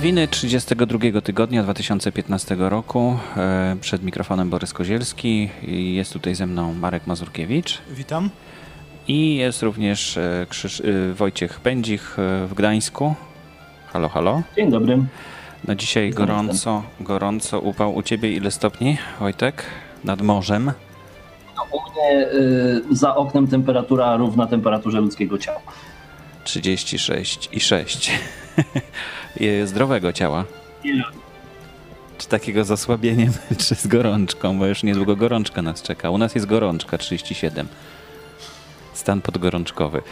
Nowiny 32 tygodnia 2015 roku. E, przed mikrofonem Borys Kozielski. Jest tutaj ze mną Marek Mazurkiewicz. Witam. I jest również e, Krzyż, e, Wojciech Pędzich w Gdańsku. Halo, halo. Dzień dobry. No dzisiaj gorąco, gorąco upał. U ciebie ile stopni, Wojtek? Nad morzem? No, u mnie y, za oknem temperatura równa temperaturze ludzkiego ciała. 36 i 6. Zdrowego ciała. Czy takiego z osłabieniem, czy z gorączką, bo już niedługo gorączka nas czeka. U nas jest gorączka 37 stan podgorączkowy.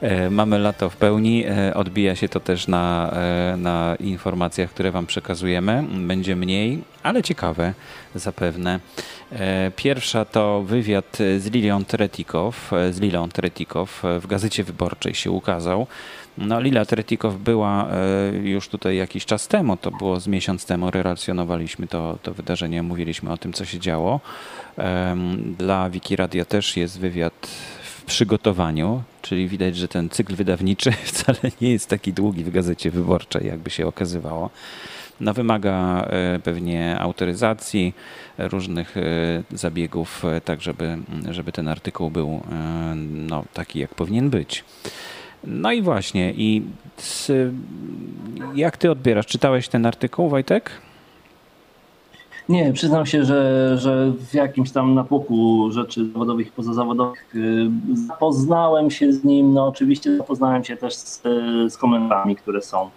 E, mamy lato w pełni, e, odbija się to też na, e, na informacjach, które Wam przekazujemy. Będzie mniej, ale ciekawe zapewne. Pierwsza to wywiad z Lilią Tretikow, z Lilą Tretikow w Gazecie Wyborczej się ukazał. No, Lila Tretikow była już tutaj jakiś czas temu, to było z miesiąc temu, relacjonowaliśmy to, to wydarzenie, mówiliśmy o tym, co się działo. Dla Wiki też jest wywiad przygotowaniu, czyli widać, że ten cykl wydawniczy wcale nie jest taki długi w gazecie wyborczej, jakby się okazywało. No, wymaga e, pewnie autoryzacji, różnych e, zabiegów, e, tak żeby, żeby ten artykuł był no, taki, jak powinien być. No i właśnie, i z, jak ty odbierasz? Czytałeś ten artykuł, Wojtek? Nie, przyznam się, że, że w jakimś tam natłoku rzeczy zawodowych i pozazawodowych y, zapoznałem się z nim. No oczywiście zapoznałem się też z, z komentarzami, które są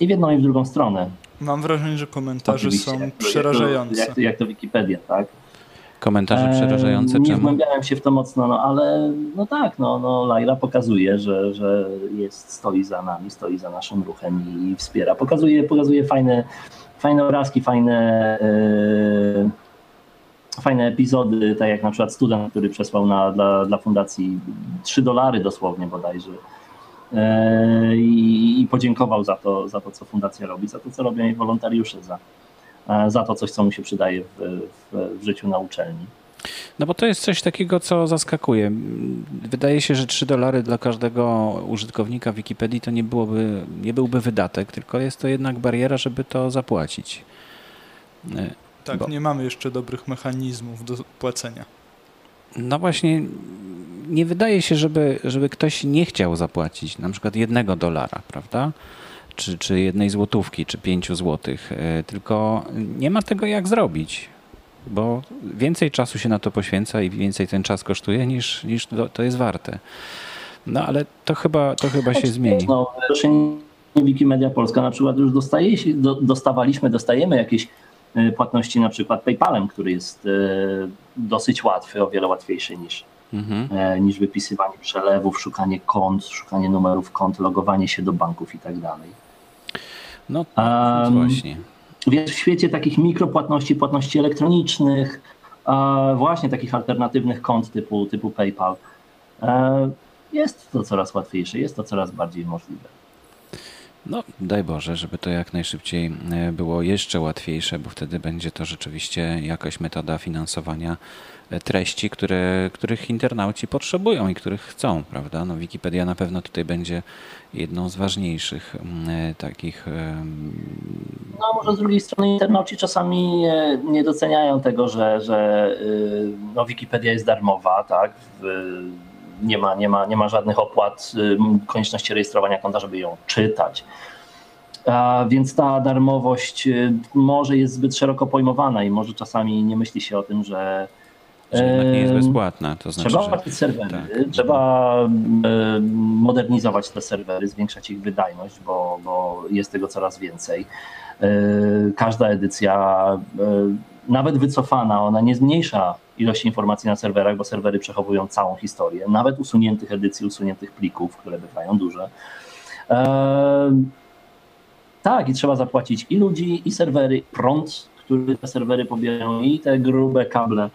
i w jedną i w drugą stronę. Mam wrażenie, że komentarze oczywiście, są przerażające. Jak to, jak to Wikipedia, tak? Komentarze przerażające Nie czemu? wgłębiałem się w to mocno, no ale no tak, no, no Laila pokazuje, że, że jest, stoi za nami, stoi za naszym ruchem i wspiera. Pokazuje, pokazuje fajne, fajne obrazki, fajne, yy, fajne epizody, tak jak na przykład student, który przesłał na, dla, dla fundacji 3 dolary dosłownie bodajże. Yy, i, podziękował za to, za to, co fundacja robi, za to, co robią jej wolontariusze, za, E, za to coś, co mu się przydaje w, w, w życiu na uczelni. No bo to jest coś takiego, co zaskakuje. Wydaje się, że 3 dolary dla każdego użytkownika Wikipedii to nie, byłoby, nie byłby wydatek, tylko jest to jednak bariera, żeby to zapłacić. E, tak, bo... nie mamy jeszcze dobrych mechanizmów do płacenia. No właśnie, nie wydaje się, żeby, żeby ktoś nie chciał zapłacić na przykład jednego dolara, prawda? Czy, czy jednej złotówki, czy pięciu złotych, e, tylko nie ma tego jak zrobić, bo więcej czasu się na to poświęca i więcej ten czas kosztuje niż, niż to, to jest warte. No ale to chyba, to chyba się zmieni. No, Wikimedia Polska na przykład już dostaje, dostawaliśmy, dostajemy jakieś e, płatności na przykład PayPalem, który jest e, dosyć łatwy, o wiele łatwiejszy niż, mhm. niż wypisywanie przelewów, szukanie kont, szukanie numerów kont, logowanie się do banków i tak dalej. No um, właśnie. Więc w świecie takich mikropłatności, płatności elektronicznych, właśnie takich alternatywnych kont typu, typu PayPal, e, jest to coraz łatwiejsze, jest to coraz bardziej możliwe. No, daj Boże, żeby to jak najszybciej e, było jeszcze łatwiejsze, bo wtedy będzie to rzeczywiście jakaś metoda finansowania e, treści, które, których internauci potrzebują i których chcą, prawda? No, Wikipedia na pewno tutaj będzie jedną z ważniejszych e, takich. No, może z drugiej strony internauci czasami nie doceniają tego, że, że no, Wikipedia jest darmowa, tak? nie ma, nie ma, nie ma żadnych opłat, y, konieczności rejestrowania konta, żeby ją czytać. A więc ta darmowość y, może jest zbyt szeroko pojmowana i może czasami nie myśli się o tym, że że nie jest bezpłatna. To znaczy, trzeba opłacić serwery, tak. trzeba modernizować te serwery, zwiększać ich wydajność, bo, bo jest tego coraz więcej. E, każda edycja, e, nawet wycofana, ona nie zmniejsza ilości informacji na serwerach, bo serwery przechowują całą historię, nawet usuniętych edycji, usuniętych plików, które bywają duże. E, tak, i trzeba zapłacić i ludzi, i serwery, prąd, który te serwery pobierają, i te grube kable,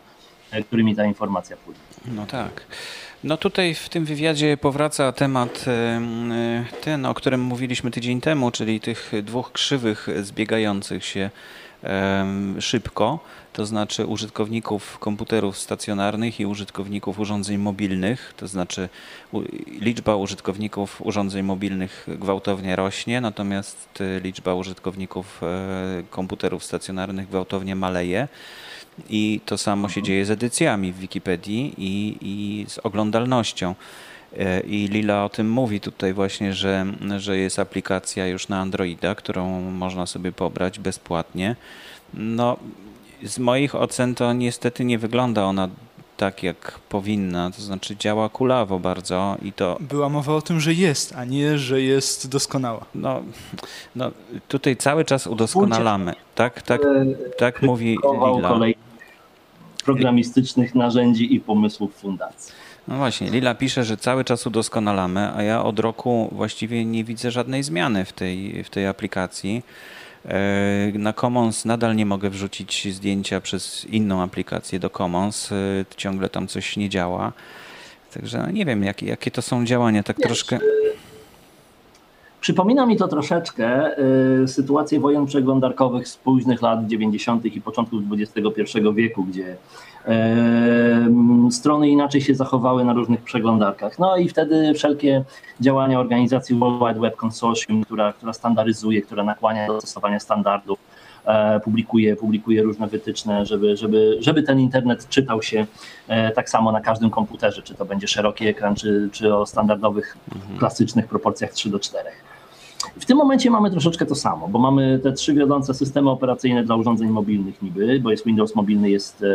którymi ta informacja płynie. No tak. No tutaj w tym wywiadzie powraca temat ten, o którym mówiliśmy tydzień temu, czyli tych dwóch krzywych zbiegających się szybko to znaczy użytkowników komputerów stacjonarnych i użytkowników urządzeń mobilnych, to znaczy liczba użytkowników urządzeń mobilnych gwałtownie rośnie, natomiast liczba użytkowników e, komputerów stacjonarnych gwałtownie maleje. I to samo się dzieje z edycjami w Wikipedii i, i z oglądalnością. E, I Lila o tym mówi tutaj właśnie, że, że jest aplikacja już na Androida, którą można sobie pobrać bezpłatnie. No, z moich ocen to niestety nie wygląda ona tak, jak powinna, to znaczy działa kulawo bardzo i to... Była mowa o tym, że jest, a nie, że jest doskonała. No, no tutaj cały czas udoskonalamy. Tak, tak, tak mówi Lila. programistycznych narzędzi i pomysłów fundacji. No właśnie, Lila pisze, że cały czas udoskonalamy, a ja od roku właściwie nie widzę żadnej zmiany w tej, w tej aplikacji. E, na Commons nadal nie mogę wrzucić zdjęcia przez inną aplikację do Commons. E, ciągle tam coś nie działa. Także no nie wiem, jakie, jakie to są działania, tak troszkę. Przypomina mi to troszeczkę y, sytuację wojen przeglądarkowych z późnych lat 90. i początków XXI wieku, gdzie y, strony inaczej się zachowały na różnych przeglądarkach. No i wtedy wszelkie działania organizacji World Wide Web Consortium, która, która standaryzuje, która nakłania do stosowania standardów, e, publikuje, publikuje różne wytyczne, żeby, żeby, żeby ten internet czytał się e, tak samo na każdym komputerze, czy to będzie szeroki ekran, czy, czy o standardowych, mhm. klasycznych proporcjach 3 do 4. W tym momencie mamy troszeczkę to samo, bo mamy te trzy wiodące systemy operacyjne dla urządzeń mobilnych niby, bo jest Windows mobilny, jest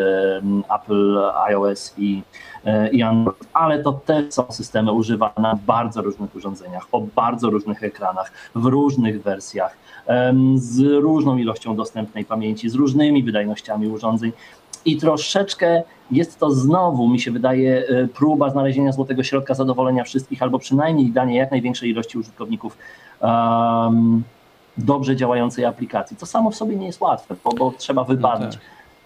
Apple, iOS i, e, i Android, ale to też są systemy używane na bardzo różnych urządzeniach, o bardzo różnych ekranach, w różnych wersjach, z różną ilością dostępnej pamięci, z różnymi wydajnościami urządzeń. I troszeczkę jest to znowu, mi się wydaje, e, próba znalezienia złotego środka zadowolenia wszystkich, albo przynajmniej danie jak największej ilości użytkowników um, dobrze działającej aplikacji. To samo w sobie nie jest łatwe, bo, bo trzeba wybadać,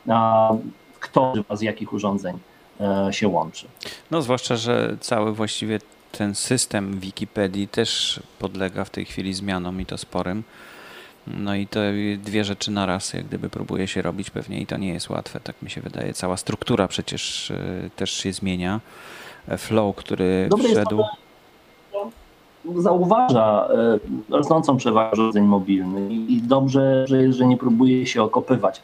no tak. kto z jakich urządzeń e, się łączy. No zwłaszcza, że cały właściwie ten system Wikipedii też podlega w tej chwili zmianom i to sporym. No i to dwie rzeczy na raz, jak gdyby próbuje się robić pewnie i to nie jest łatwe, tak mi się wydaje. Cała struktura przecież e, też się zmienia. E, flow, który Dobre wszedł... zauważa e, rosnącą przewagę urządzeń mobilnych i dobrze, że, że nie próbuje się okopywać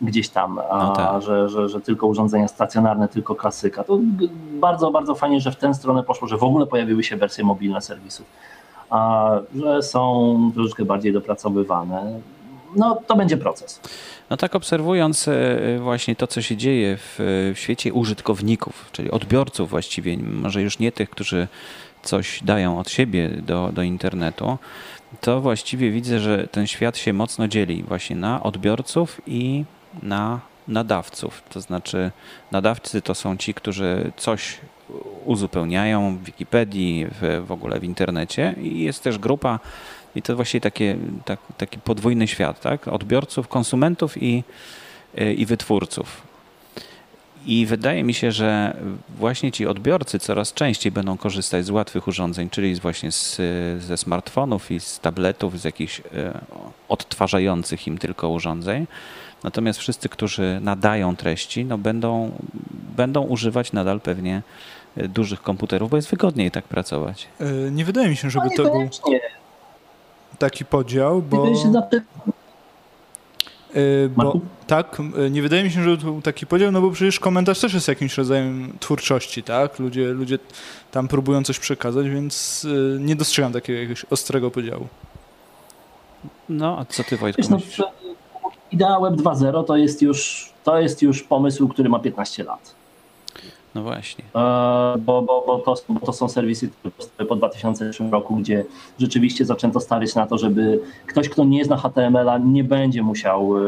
gdzieś tam, a no tak. że, że, że tylko urządzenia stacjonarne, tylko klasyka. To bardzo, bardzo fajnie, że w tę stronę poszło, że w ogóle pojawiły się wersje mobilne serwisów a że są troszeczkę bardziej dopracowywane. No to będzie proces. No tak obserwując e, właśnie to, co się dzieje w, w świecie użytkowników, czyli odbiorców właściwie, może już nie tych, którzy coś dają od siebie do, do internetu, to właściwie widzę, że ten świat się mocno dzieli właśnie na odbiorców i na nadawców. To znaczy, nadawcy to są ci, którzy coś uzupełniają w Wikipedii, w, w ogóle w internecie i jest też grupa i to właśnie takie, tak, taki podwójny świat, tak? Odbiorców, konsumentów i, i wytwórców. I wydaje mi się, że właśnie ci odbiorcy coraz częściej będą korzystać z łatwych urządzeń, czyli właśnie z, ze smartfonów i z tabletów, z jakichś e, odtwarzających im tylko urządzeń. Natomiast wszyscy, którzy nadają treści, no będą, będą używać nadal pewnie e, dużych komputerów, bo jest wygodniej tak pracować. E, nie wydaje mi się, żeby no to był taki podział, bo... E, bo tak, nie wydaje mi się, że to był taki podział, no bo przecież komentarz też jest jakimś rodzajem twórczości, tak? Ludzie, ludzie tam próbują coś przekazać, więc nie dostrzegam takiego jakiegoś ostrego podziału. No, a co ty Wojtku no, myślisz? idea Web 2.0 to jest już to jest już pomysł, który ma 15 lat. No właśnie. E, bo, bo, bo, to, bo to są serwisy po 2003 roku, gdzie rzeczywiście zaczęto stawiać na to, żeby ktoś, kto nie zna HTML-a, nie będzie musiał e,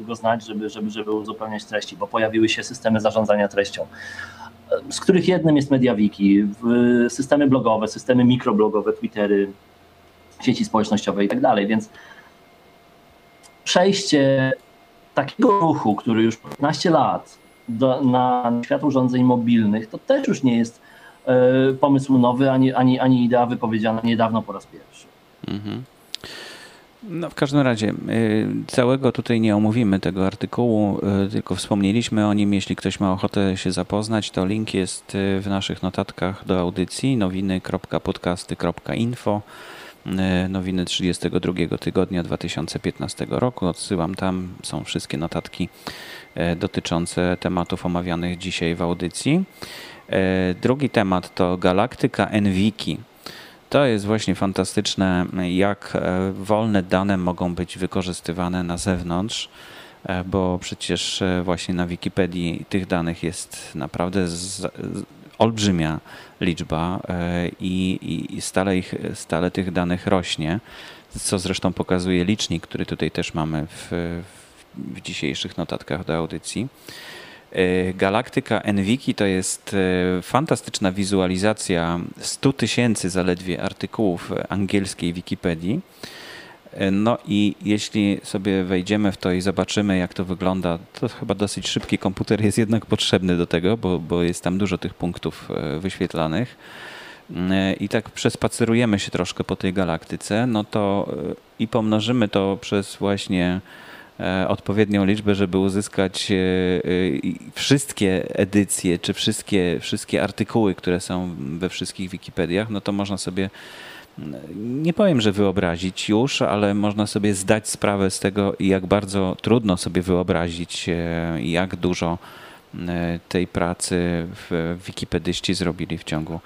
go znać, żeby, żeby, żeby uzupełniać treści, bo pojawiły się systemy zarządzania treścią, e, z których jednym jest MediaWiki, systemy blogowe, systemy mikroblogowe, Twittery, sieci społecznościowe i tak dalej, więc przejście takiego ruchu, który już 15 lat do, na świat urządzeń mobilnych, to też już nie jest y, pomysł nowy, ani, ani, ani idea wypowiedziana niedawno po raz pierwszy. Mhm. No w każdym razie y, całego tutaj nie omówimy tego artykułu, y, tylko wspomnieliśmy o nim. Jeśli ktoś ma ochotę się zapoznać, to link jest w naszych notatkach do audycji nowiny.podcasty.info nowiny 32 tygodnia 2015 roku. Odsyłam tam, są wszystkie notatki dotyczące tematów omawianych dzisiaj w audycji. Drugi temat to galaktyka Enwiki. To jest właśnie fantastyczne, jak e, wolne dane mogą być wykorzystywane na zewnątrz, e, bo przecież e, właśnie na Wikipedii tych danych jest naprawdę olbrzymia liczba i, i stale, ich, stale tych danych rośnie, co zresztą pokazuje licznik, który tutaj też mamy w, w dzisiejszych notatkach do audycji. E, Galaktyka Enwiki to jest e, fantastyczna wizualizacja 100 tysięcy zaledwie artykułów angielskiej Wikipedii. E, no i jeśli sobie wejdziemy w to i zobaczymy, jak to wygląda, to chyba dosyć szybki komputer jest jednak potrzebny do tego, bo, bo jest tam dużo tych punktów wyświetlanych. I tak przespacerujemy się troszkę po tej galaktyce, no to i pomnożymy to przez właśnie E, odpowiednią liczbę, żeby uzyskać e, e, wszystkie edycje, czy wszystkie, wszystkie artykuły, które są we wszystkich Wikipediach, no to można sobie nie powiem, że wyobrazić już, ale można sobie zdać sprawę z tego, jak bardzo trudno sobie wyobrazić, jak dużo tej pracy wikipedyści zrobili w ciągu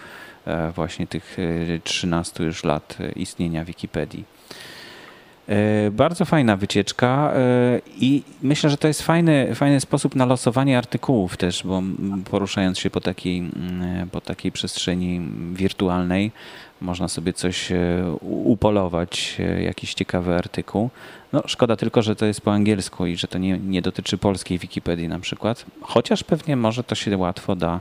właśnie tych 13 już lat istnienia Wikipedii. E, bardzo fajna wycieczka e, i myślę, że to jest fajny, fajny sposób na losowanie artykułów też, bo poruszając się po takiej, po takiej przestrzeni wirtualnej, można sobie coś e, upolować, jakiś ciekawy artykuł. No, szkoda tylko, że to jest po angielsku i że to nie, nie dotyczy polskiej Wikipedii na przykład, chociaż pewnie może to się łatwo da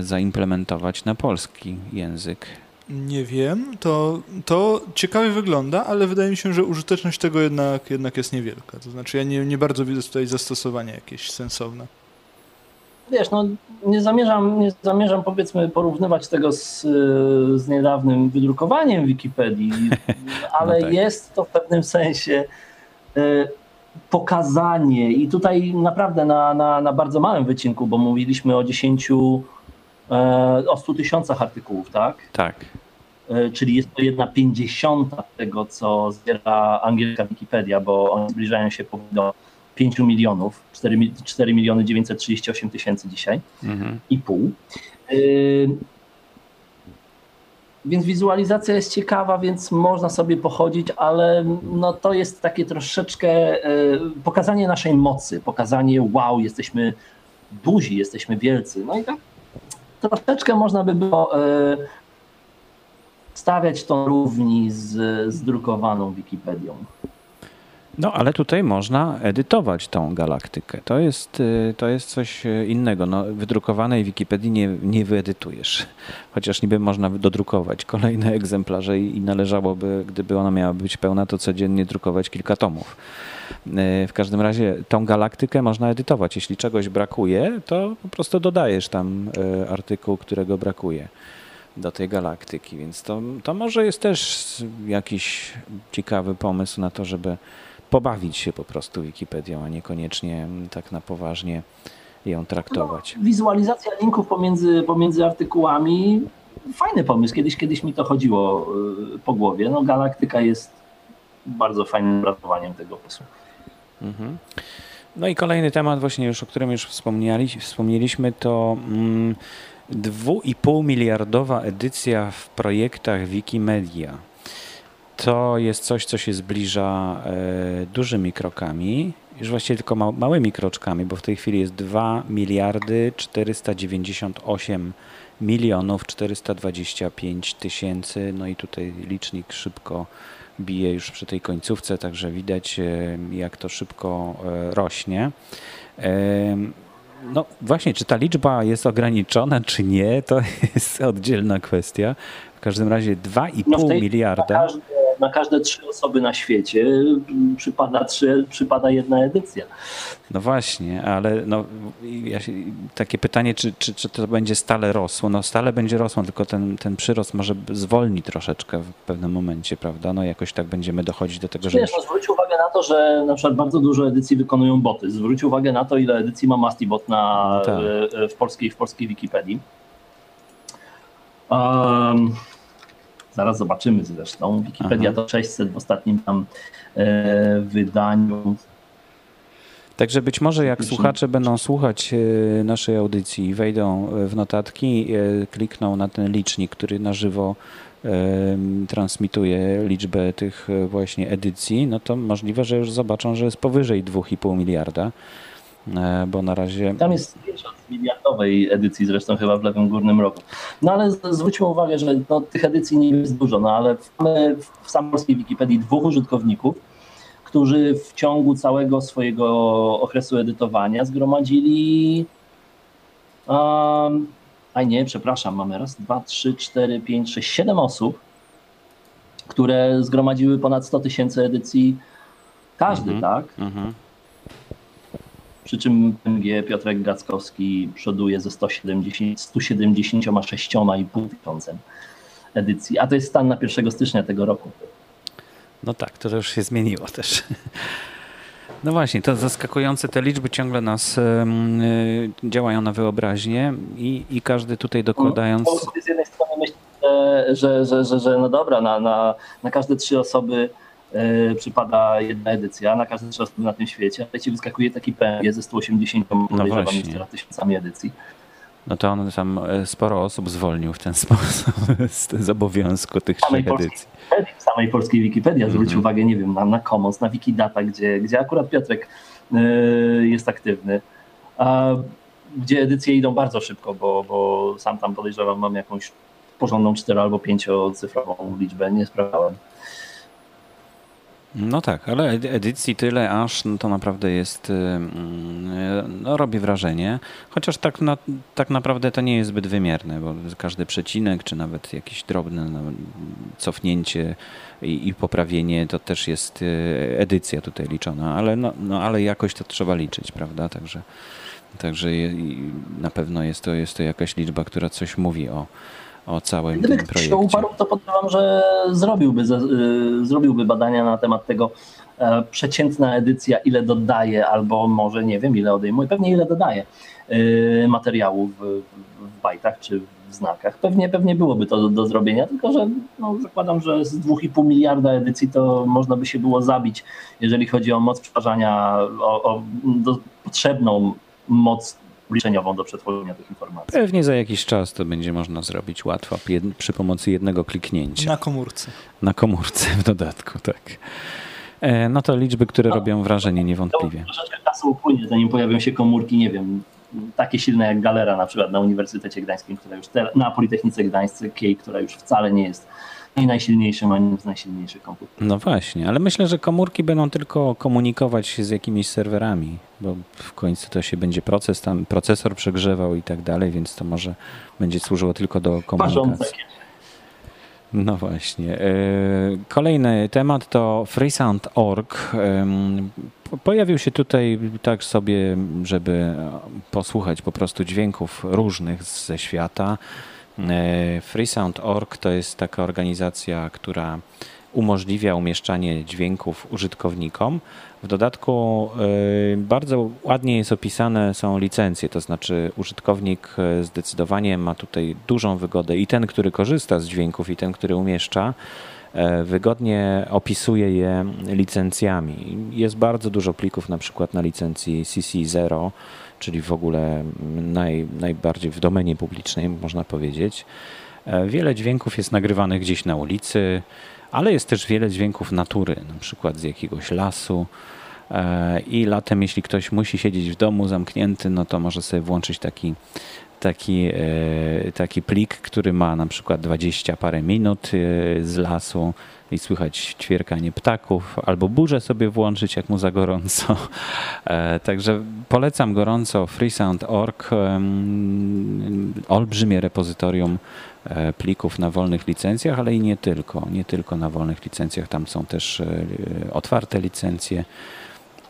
zaimplementować na polski język. Nie wiem, to, to ciekawie wygląda, ale wydaje mi się, że użyteczność tego jednak, jednak jest niewielka. To znaczy ja nie, nie bardzo widzę tutaj zastosowania jakieś sensowne. Wiesz, no nie zamierzam, nie zamierzam powiedzmy porównywać tego z, z niedawnym wydrukowaniem Wikipedii, ale no tak. jest to w pewnym sensie e, pokazanie i tutaj naprawdę na, na, na bardzo małym wycinku, bo mówiliśmy o 10 E, o 100 tysiącach artykułów, tak? Tak. E, czyli jest to jedna pięćdziesiąta tego, co zbiera angielska Wikipedia, bo oni zbliżają się do 5 milionów, 4, 4 miliony 938 tysięcy dzisiaj mhm. i pół. E, więc wizualizacja jest ciekawa, więc można sobie pochodzić, ale no to jest takie troszeczkę pokazanie naszej mocy, pokazanie wow, jesteśmy duzi, jesteśmy wielcy. No i tak troszeczkę można by było e, stawiać to równi z, z drukowaną Wikipedią. No, ale tutaj można edytować tą galaktykę. To jest, e, to jest coś e, innego. No, wydrukowanej Wikipedii nie, nie wyedytujesz. Chociaż niby można dodrukować kolejne egzemplarze i należałoby, gdyby ona miała być pełna, to codziennie drukować kilka tomów. W każdym razie tą galaktykę można edytować. Jeśli czegoś brakuje, to po prostu dodajesz tam artykuł, którego brakuje do tej galaktyki. Więc to, to może jest też jakiś ciekawy pomysł na to, żeby pobawić się po prostu Wikipedią, a niekoniecznie tak na poważnie ją traktować. No, wizualizacja linków pomiędzy, pomiędzy artykułami, fajny pomysł. Kiedyś, kiedyś mi to chodziło e, po głowie. No, galaktyka jest bardzo fajnym ratowaniem tego pomysłu. Mhm. No i kolejny temat właśnie już, o którym już wspomnieliśmy, to mm, dwu i pół miliardowa edycja w projektach Wikimedia. To jest coś, co się zbliża e, dużymi krokami, już właściwie tylko ma, małymi kroczkami, bo w tej chwili jest 2 miliardy 498 milionów 425 tysięcy. No i tutaj licznik szybko bije już przy tej końcówce, także widać e, jak to szybko e, rośnie. No właśnie, czy ta liczba jest ograniczona, czy nie, to jest oddzielna kwestia. W każdym razie 2,5 no miliarda. Każde, na każde trzy osoby na świecie przypada, trzy, przypada jedna edycja. No właśnie, ale no, ja się, takie pytanie, czy, czy, czy to będzie stale rosło? No stale będzie rosło, tylko ten, ten przyrost może zwolni troszeczkę w pewnym momencie, prawda? No jakoś tak będziemy dochodzić do tego, że... Wiesz, no, zwróć uwagę na to, że na przykład bardzo dużo edycji wykonują boty. Zwróć uwagę na to, ile edycji ma Mastibot na, tak. w, polskiej, w polskiej Wikipedii. Um, zaraz zobaczymy zresztą. Wikipedia Aha. to 600 w ostatnim tam e, wydaniu. Także być może jak słuchacze będą słuchać e, naszej audycji, wejdą w notatki, e, klikną na ten licznik, który na żywo transmituje liczbę tych e, właśnie edycji, no to możliwe, że już zobaczą, że jest powyżej 2,5 miliarda, bo na razie... Tam jest mniejsza od miliardowej edycji zresztą chyba w lewym górnym rogu. No ale zwróćmy uwagę, że no, tych edycji nie jest dużo, no ale mamy w samej polskiej Wikipedii dwóch użytkowników, którzy w ciągu całego swojego okresu edytowania zgromadzili um, a nie, przepraszam, mamy raz, dwa, trzy, cztery, pięć, sześć, siedem osób, które zgromadziły ponad 100 tysięcy edycji każdy, mm -hmm. tak? Mm -hmm. Przy czym PMG Piotrek Gackowski przoduje ze 170, 176,5 tysiącem edycji, a to jest stan na 1 stycznia tego roku. No tak, to już się zmieniło też. No właśnie, to zaskakujące, te liczby ciągle nas y, działają na wyobraźnię i, i każdy tutaj dokładając... No, z jednej strony myślę, że, że, że, że no dobra, na, na, na każde trzy osoby y, przypada jedna edycja, na trzy osoby na tym świecie, ale ci wyskakuje taki PMG ze 180 no tysiącami edycji. No to on tam e, sporo osób zwolnił w ten sposób z, z obowiązku tych trzech edycji. W samej polskiej Wikipedii mm -hmm. zwróć uwagę, nie wiem, na, na Commons, na Wikidata, gdzie, gdzie akurat Piotrek y, jest aktywny, a, gdzie edycje idą bardzo szybko, bo, bo sam tam podejrzewam, mam jakąś porządną cztero albo pięciocyfrową liczbę, nie sprawdzałem. No tak, ale edycji tyle aż no to naprawdę jest, y, mm, no robi wrażenie. Chociaż tak, na, tak naprawdę to nie jest zbyt wymierne, bo każdy przecinek, czy nawet jakieś drobne no, cofnięcie i, i, poprawienie to też jest y, edycja tutaj liczona, ale, no, no, ale jakoś to trzeba liczyć, prawda? Także, także na pewno jest to, jest to jakaś liczba, która coś mówi o, o całym Gdyby tym projekcie. Gdyby uparł, to podejrzewam, że zrobiłby, y, zrobiłby badania na temat tego, e, przeciętna edycja ile dodaje, albo może nie wiem ile odejmuje, pewnie ile dodaje y, materiału w, w bajtach czy w znakach. Pewnie, pewnie byłoby to do, do zrobienia, tylko że no, zakładam, że z 2,5 miliarda edycji to można by się było zabić, jeżeli chodzi o moc przetwarzania, o, o do, potrzebną moc liczeniową do przetworzenia tych informacji. Pewnie za jakiś czas to będzie można zrobić łatwo przy pomocy jednego kliknięcia. Na komórce. Na komórce w dodatku, tak. E, no to liczby, które no, robią wrażenie niewątpliwie. Troszeczkę czasu upłynie, zanim pojawią się komórki, nie wiem, takie silne jak Galera na przykład na Uniwersytecie Gdańskim, która już te, na Politechnice Gdańskiej, która już wcale nie jest i najsilniejszym, a nie z najsilniejszych komputerów. No właśnie, ale myślę, że komórki będą tylko komunikować się z jakimiś serwerami, bo w końcu to się będzie proces, tam procesor przegrzewał i tak dalej, więc to może będzie służyło tylko do komunikacji. No właśnie. E, kolejny temat to freesound.org. Pojawił się tutaj tak sobie, żeby posłuchać po prostu dźwięków różnych ze świata. E, Freesound.org to jest taka organizacja, która umożliwia umieszczanie dźwięków użytkownikom. W dodatku e, bardzo ładnie jest opisane są licencje, to znaczy użytkownik e, zdecydowanie ma tutaj dużą wygodę i ten, który korzysta z dźwięków i ten, który umieszcza, wygodnie opisuje je licencjami. Jest bardzo dużo plików na przykład na licencji CC0, czyli w ogóle naj, najbardziej w domenie publicznej, można powiedzieć. E, wiele dźwięków jest nagrywanych gdzieś na ulicy, ale jest też wiele dźwięków natury, na przykład z jakiegoś lasu. E, I latem, jeśli ktoś musi siedzieć w domu zamknięty, no to może sobie włączyć taki taki, taki plik, który ma na przykład 20 parę minut z lasu i słychać ćwierkanie ptaków, albo burzę sobie włączyć, jak mu za gorąco. Także polecam gorąco freesound.org, olbrzymie repozytorium E, plików na wolnych licencjach, ale i nie tylko. Nie tylko na wolnych licencjach, tam są też e, otwarte licencje,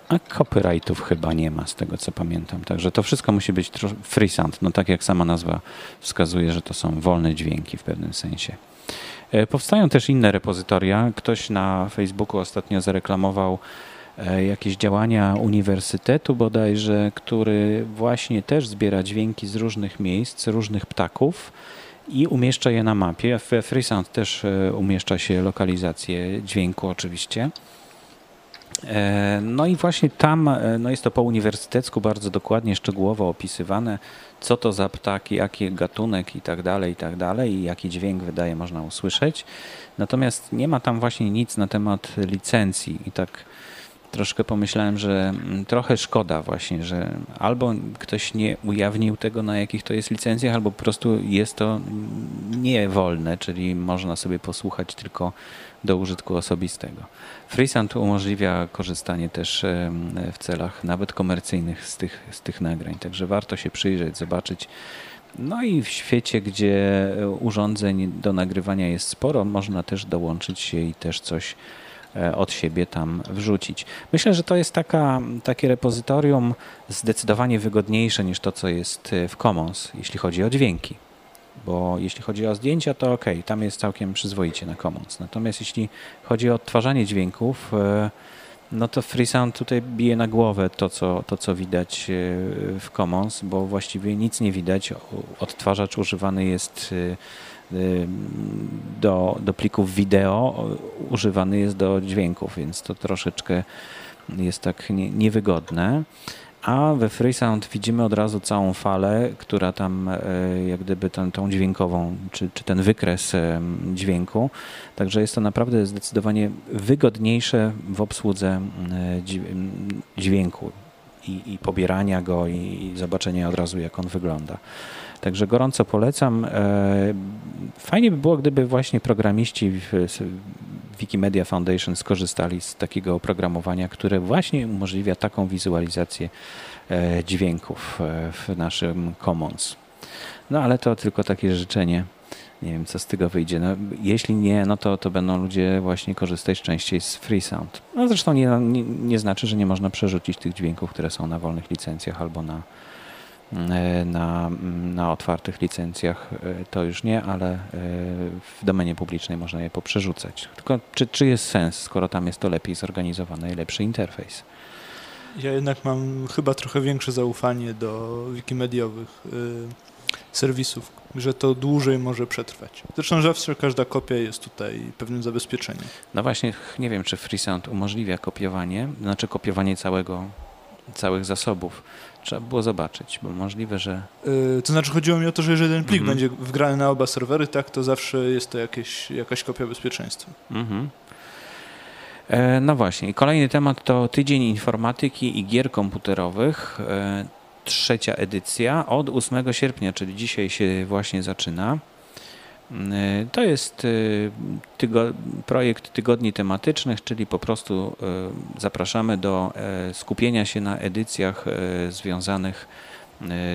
a copyrightów chyba nie ma, z tego co pamiętam. Także to wszystko musi być freesound, no tak jak sama nazwa wskazuje, że to są wolne dźwięki w pewnym sensie. E, powstają też inne repozytoria. Ktoś na Facebooku ostatnio zareklamował jakieś działania uniwersytetu bodajże, który właśnie też zbiera dźwięki z różnych miejsc, różnych ptaków i umieszcza je na mapie. W FreeSound też e, umieszcza się lokalizację dźwięku oczywiście. E, no i właśnie tam e, no jest to po uniwersytecku bardzo dokładnie, szczegółowo opisywane, co to za ptak, jaki gatunek i tak dalej, i tak dalej, i jaki dźwięk wydaje można usłyszeć. Natomiast nie ma tam właśnie nic na temat licencji i tak troszkę pomyślałem, że mm, trochę szkoda właśnie, że albo ktoś nie ujawnił tego, na jakich to jest licencjach, albo po prostu jest to niewolne, czyli można sobie posłuchać tylko do użytku osobistego. FreeSound umożliwia korzystanie też w celach nawet komercyjnych z tych, z tych nagrań, także warto się przyjrzeć, zobaczyć. No i w świecie, gdzie urządzeń do nagrywania jest sporo, można też dołączyć się i też coś od siebie tam wrzucić. Myślę, że to jest taka, takie repozytorium zdecydowanie wygodniejsze niż to, co jest e, w Commons, jeśli chodzi o dźwięki. Bo jeśli chodzi o zdjęcia, to ok, tam jest całkiem przyzwoicie na Commons. Natomiast jeśli chodzi o odtwarzanie dźwięków, e, no to FreeSound tutaj bije na głowę to co, to, co widać w Commons, bo właściwie nic nie widać. Odtwarzacz używany jest do, do plików wideo używany jest do dźwięków, więc to troszeczkę jest tak nie, niewygodne. A we FreeSound widzimy od razu całą falę, która tam e, jak gdyby tą, tą dźwiękową, czy, czy ten wykres dźwięku. Także jest to naprawdę zdecydowanie wygodniejsze w obsłudze dźwięku i, i pobierania go i, i zobaczenia od razu jak on wygląda. Także gorąco polecam. E, fajnie by było, gdyby właśnie programiści w Wikimedia Foundation skorzystali z takiego oprogramowania, które właśnie umożliwia taką wizualizację e, dźwięków e, w naszym Commons. No ale to tylko takie życzenie. Nie wiem, co z tego wyjdzie. No, jeśli nie, no to, to będą ludzie właśnie korzystać częściej z FreeSound. No zresztą nie, nie, nie znaczy, że nie można przerzucić tych dźwięków, które są na wolnych licencjach albo na, E, na, na otwartych licencjach e, to już nie, ale e, w domenie publicznej można je poprzerzucać. Tylko czy, czy jest sens, skoro tam jest to lepiej zorganizowane i lepszy interfejs? Ja jednak mam chyba trochę większe zaufanie do wikimediowych serwisów, że to dłużej może przetrwać. Zresztą zawsze każda kopia jest tutaj pewnym zabezpieczeniem. No właśnie, nie wiem, czy FreeSound umożliwia kopiowanie, znaczy kopiowanie całego, całych zasobów Trzeba było zobaczyć, bo możliwe, że... Yy, to znaczy chodziło mi o to, że jeżeli ten plik mm -hmm. będzie wgrany na oba serwery, tak, to zawsze jest to jakieś, jakaś kopia bezpieczeństwa. Mm -hmm. e, no właśnie. Kolejny temat to Tydzień Informatyki i Gier Komputerowych. Trzecia edycja od 8 sierpnia, czyli dzisiaj się właśnie zaczyna. Y, to jest y, tygo projekt tygodni tematycznych, czyli po prostu y, zapraszamy do skupienia się na edycjach związanych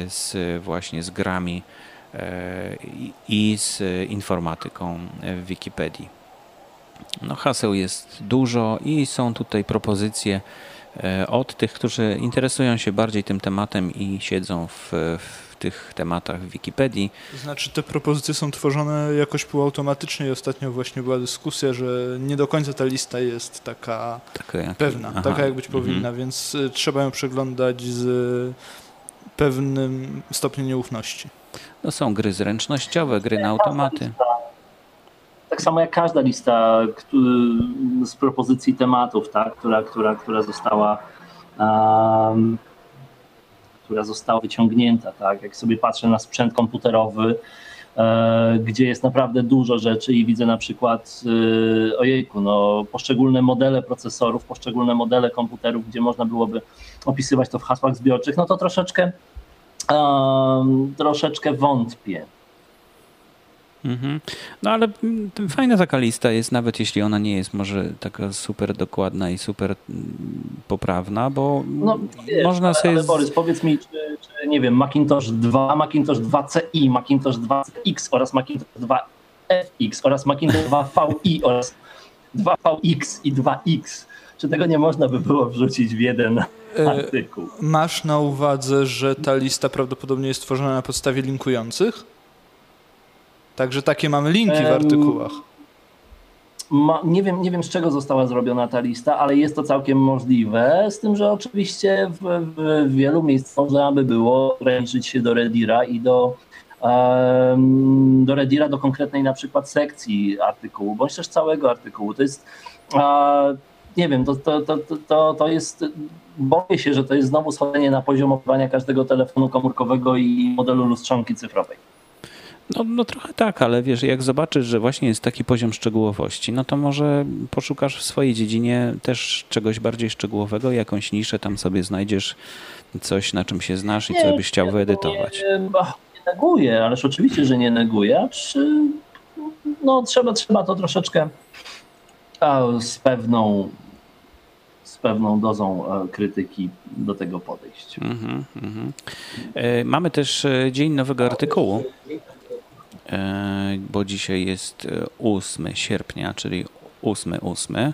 z właśnie z grami i z informatyką w Wikipedii. No, haseł jest dużo i są tutaj propozycje od tych, którzy interesują się bardziej tym tematem i siedzą w, w tych tematach w Wikipedii. Znaczy te propozycje są tworzone jakoś półautomatycznie i ostatnio właśnie była dyskusja, że nie do końca ta lista jest taka, pewna, aha. taka jak być mhm. powinna, więc y, trzeba ją przeglądać z pewnym stopniem nieufności. No są gry zręcznościowe, gry na automaty. Tak samo jak każda lista z propozycji tematów, tak, która, która, która została um, która została wyciągnięta. Tak? Jak sobie patrzę na sprzęt komputerowy, e, gdzie jest naprawdę dużo rzeczy i widzę na przykład, e, ojejku, no, poszczególne modele procesorów, poszczególne modele komputerów, gdzie można byłoby opisywać to w hasłach zbiorczych, no to troszeczkę troszeczkę wątpię. Mhm. No ale mm, fajna taka lista jest, nawet jeśli ona nie jest może taka super dokładna i super mm, poprawna, bo no, wiesz, można ale, sobie... Ale Borys, powiedz mi, czy, czy, nie wiem, Macintosh 2, Macintosh 2CI, Macintosh 2CX oraz Macintosh 2FX oraz Macintosh 2VI oraz 2VX i 2X. Czy tego nie można by było wrzucić w jeden e, artykuł? Masz na uwadze, że ta lista prawdopodobnie jest tworzona na podstawie linkujących? Także takie mamy linki w artykułach. Ma, nie, wiem, nie wiem, z czego została zrobiona ta lista, ale jest to całkiem możliwe, z tym, że oczywiście w, w, wielu miejscach można by było ograniczyć się do Redira i do, um, do Redira, do konkretnej na przykład sekcji artykułu, bądź też całego artykułu. To jest, uh, nie wiem, to, to, to, to, to jest, boję się, że to jest znowu schodzenie na poziom opływania każdego telefonu komórkowego i modelu lustrzanki cyfrowej. No, no trochę tak, ale wiesz, jak zobaczysz, że właśnie jest taki poziom szczegółowości, no to może poszukasz w swojej dziedzinie też czegoś bardziej szczegółowego, jakąś niszę tam sobie znajdziesz, coś na czym się znasz i nie, co byś chciał wyedytować. Nie, nie neguję, ależ oczywiście, że nie neguję. Czy, no trzeba, trzeba to troszeczkę z pewną z pewną dozą e, krytyki do tego podejść. Mm -hmm, mm -hmm. Mamy też e, dzień nowego artykułu bo dzisiaj jest 8 e, sierpnia, czyli 8-8,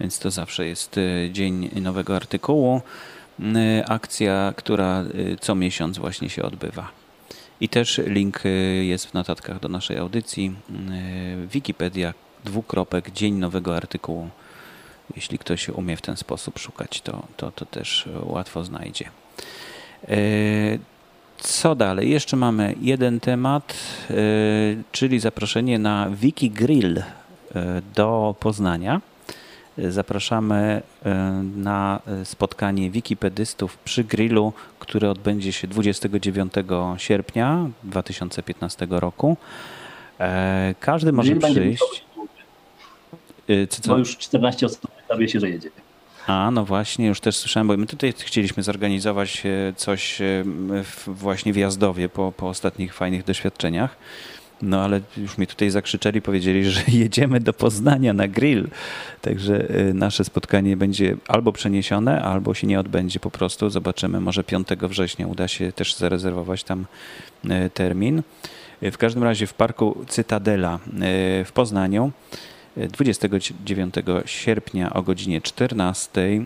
więc to zawsze jest e, dzień nowego artykułu. Akcja, która co miesiąc właśnie się odbywa. I też link jest w notatkach do naszej audycji. Wikipedia, dwukropek, dzień nowego artykułu. Jeśli ktoś umie w ten sposób szukać, to, to, to też łatwo znajdzie. Co dalej? Jeszcze mamy jeden temat, e, czyli zaproszenie na Wiki Grill e, do Poznania. Zapraszamy e, na spotkanie wikipedystów przy grillu, które odbędzie się 29 sierpnia 2015 roku. Każdy może przyjść. Co, co? Bo już 14 osób dowie się, że jedzie. A, no właśnie, już też słyszałem, bo my tutaj chcieliśmy zorganizować e, coś e, właśnie w Jazdowie po, po ostatnich fajnych doświadczeniach. No ale już mi tutaj zakrzyczeli, powiedzieli, że jedziemy do Poznania na grill. Także e, nasze spotkanie będzie albo przeniesione, albo się nie odbędzie po prostu. Zobaczymy, może 5 września uda się też zarezerwować tam termin. W każdym razie w parku Cytadela w Poznaniu 29 sierpnia o godzinie 14,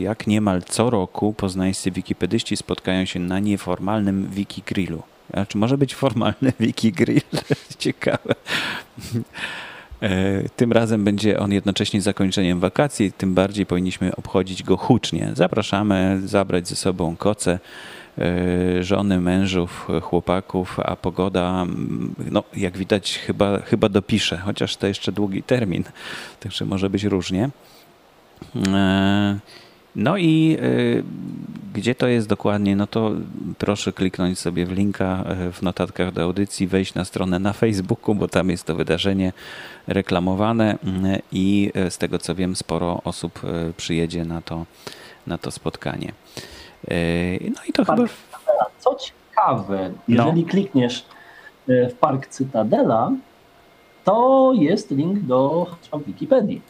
jak niemal co roku, poznańscy wikipedyści spotkają się na nieformalnym Wikigrillu. A czy może być formalny Wikigrill? Ciekawe. E, tym razem będzie on jednocześnie zakończeniem wakacji, tym bardziej powinniśmy obchodzić go hucznie. Zapraszamy zabrać ze sobą koce, E, żony, mężów, chłopaków, a pogoda, no jak widać, chyba, chyba dopisze, chociaż to jeszcze długi termin, także może być różnie. E, no i e, gdzie to jest dokładnie, no to proszę kliknąć sobie w linka w notatkach do audycji, wejść na stronę na Facebooku, bo tam jest to wydarzenie reklamowane i z tego co wiem, sporo osób przyjedzie na to, na to spotkanie. Yy, no i to Park chyba... Co ciekawe, jeżeli no. klikniesz yy, w Park Cytadela, to jest link do Wikipedii.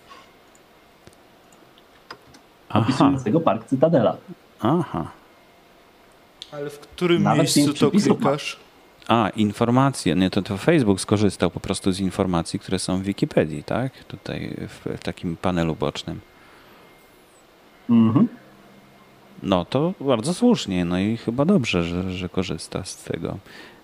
Opisującego Park Cytadela. Aha. Ale w którym Nawet miejscu to klikasz? A, informacje. Nie, to, to Facebook skorzystał po prostu z informacji, które są w Wikipedii, tak? Tutaj w, w takim panelu bocznym. Mhm. No to bardzo słusznie, no i chyba dobrze, że, że korzysta z tego.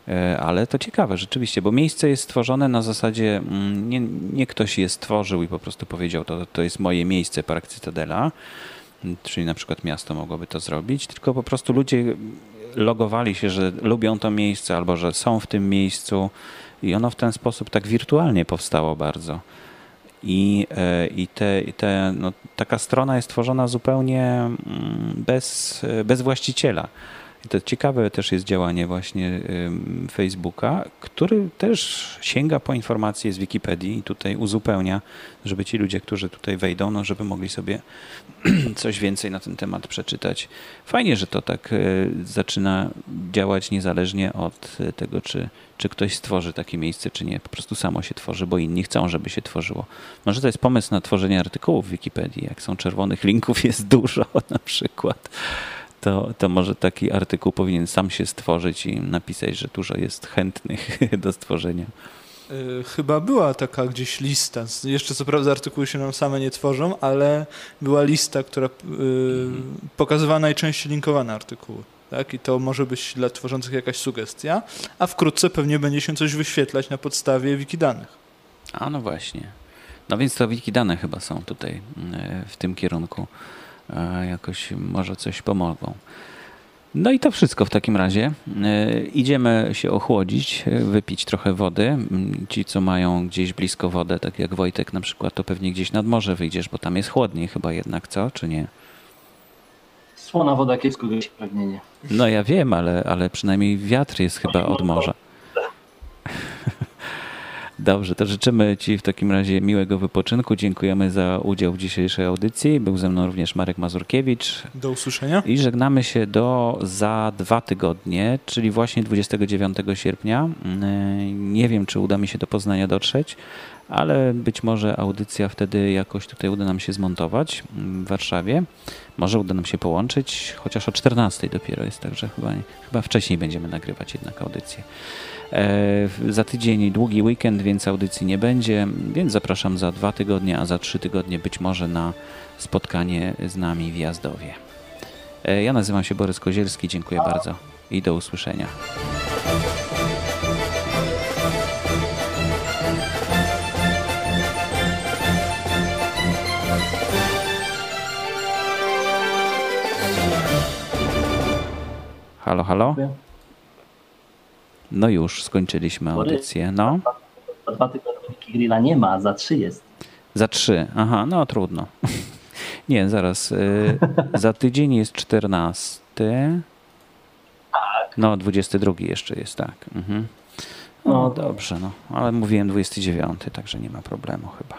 E, ale to ciekawe rzeczywiście, bo miejsce jest stworzone na zasadzie, mm, nie, nie ktoś je stworzył i po prostu powiedział, to, to jest moje miejsce, Park Cytadela, czyli na przykład miasto mogłoby to zrobić, tylko po prostu ludzie logowali się, że lubią to miejsce albo że są w tym miejscu i ono w ten sposób tak wirtualnie powstało bardzo. I, e, i, te, te, no, taka strona jest tworzona zupełnie mm, bez, bez właściciela. I to ciekawe też jest działanie właśnie Facebooka, który też sięga po informacje z Wikipedii i tutaj uzupełnia, żeby ci ludzie, którzy tutaj wejdą, no żeby mogli sobie coś więcej na ten temat przeczytać. Fajnie, że to tak e, zaczyna działać niezależnie od tego, czy, czy ktoś stworzy takie miejsce, czy nie. Po prostu samo się tworzy, bo inni chcą, żeby się tworzyło. Może to jest pomysł na tworzenie artykułów w Wikipedii. Jak są czerwonych linków, jest dużo na przykład to, to może taki artykuł powinien sam się stworzyć i napisać, że dużo jest chętnych do stworzenia. E, chyba była taka gdzieś lista. Jeszcze co prawda artykuły się nam same nie tworzą, ale była lista, która yy, pokazywała najczęściej linkowane artykuły. Tak? I to może być dla tworzących jakaś sugestia, a wkrótce pewnie będzie się coś wyświetlać na podstawie wikidanych. A no właśnie. No więc to wikidane chyba są tutaj mm, w tym kierunku jakoś może coś pomogą. No i to wszystko w takim razie. E, idziemy się ochłodzić, wypić trochę wody. Ci, co mają gdzieś blisko wodę, tak jak Wojtek na przykład, to pewnie gdzieś nad morze wyjdziesz, bo tam jest chłodniej chyba jednak, co? Czy nie? Słona woda kiepsko gasi pragnienie. No ja wiem, ale, ale przynajmniej wiatr jest chyba od morza. Dobrze, to życzymy Ci w takim razie miłego wypoczynku. Dziękujemy za udział w dzisiejszej audycji. Był ze mną również Marek Mazurkiewicz. Do usłyszenia. I żegnamy się do za dwa tygodnie, czyli właśnie 29 sierpnia. Mm, nie wiem, czy uda mi się do Poznania dotrzeć, ale być może audycja wtedy jakoś tutaj uda nam się zmontować w Warszawie. Może uda nam się połączyć, chociaż o 14 dopiero jest, także chyba, chyba wcześniej będziemy nagrywać jednak audycję. E, za tydzień długi weekend, więc audycji nie będzie, więc zapraszam za dwa tygodnie, a za trzy tygodnie być może na spotkanie z nami w Jazdowie. E, ja nazywam się Borys Kozielski, dziękuję bardzo i do usłyszenia. Halo, halo? No już, skończyliśmy audycję. No. Za dwa tygodnie grilla nie ma, za trzy jest. Za trzy, aha, no trudno. Nie, zaraz. Y, za tydzień jest czternasty. Tak. No, 22 jeszcze jest, tak. Mhm. No, no dobrze, no. Ale mówiłem 29, także nie ma problemu chyba.